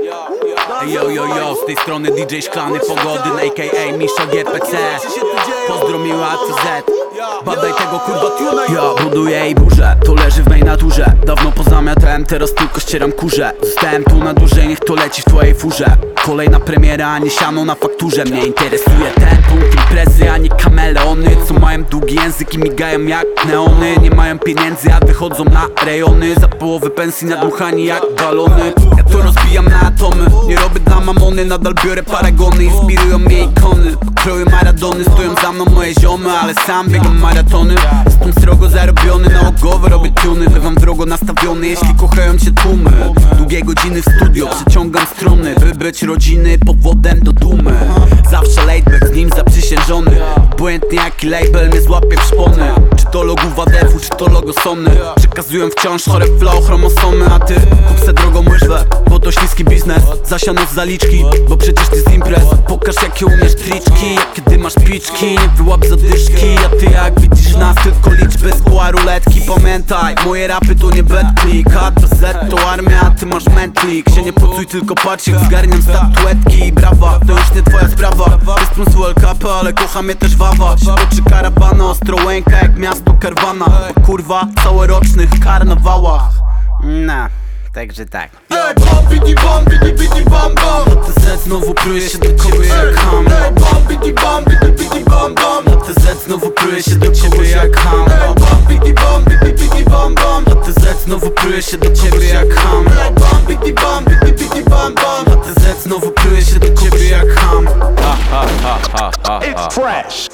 Yo, yo, yo, z tej strony DJ Szklany Pogodyn, a.k.a. Miszo GPC Pozdro miły ACZ Badaj tego kurwa tuna Ja buduję i burzę, to leży w mej naturze. Dawno pozamiatałem, teraz tylko ścieram kurze. Zostałem tu na dłużej, niech to leci w twojej furze. Kolejna premiera, a nie siano na fakturze. Mnie interesuje ten punkt imprezy, a nie kameleony. Co mają długi język i migają jak neony. Nie mają pieniędzy, a wychodzą na rejony. Za połowy pensji nadmuchani jak balony to rozbijam na atomy. Nie robię dla mamony, nadal biorę paragony. Inspirują mnie ikony. Kroły maradony, stoją za mną moje ziomy Ale sam biegam maratony. Jestem srogo zarobiony, na głowę robię tuny. Bywam wrogo nastawiony, jeśli kochają cię tłumy. Długie godziny w studio, przeciągam struny By być rodziny powodem do dumy. Zawsze laidback, z nim zaprzysiężony. Obojętnie jaki label mnie złapie w szpony. Czy to logo WDF-u, czy to logo Sony. Przekazują wciąż chore flow, chromosomy Zasiano z zaliczki, bo przecież ty z imprez. Pokaż jakie umiesz triczki, jak kiedy masz piczki. Nie wyłap zadyszki, a ty jak widzisz nas Tylko liczby z koła ruletki. Pamiętaj, moje rapy to nie betclick A to Z to armia, a ty masz mentlik. Się nie pocuj, tylko patrz jak zgarniam statuetki. I brawa, to już nie twoja sprawa. Jestem z Cup, ale kocha mnie też wawa. Oczy karawana, ostro łęka jak miasto Karwana Bo kurwa, całorocznych karnawałach. Nah, także tak. Ej, bam, bidi, bam, znowu pluje się do ciebie jak hamla Na TZ znowu pluje się do ciebie jak hamla Na TZ znowu pluje się do ciebie jak hamla Na TZ znowu pluje się do ciebie jak hamla It's trash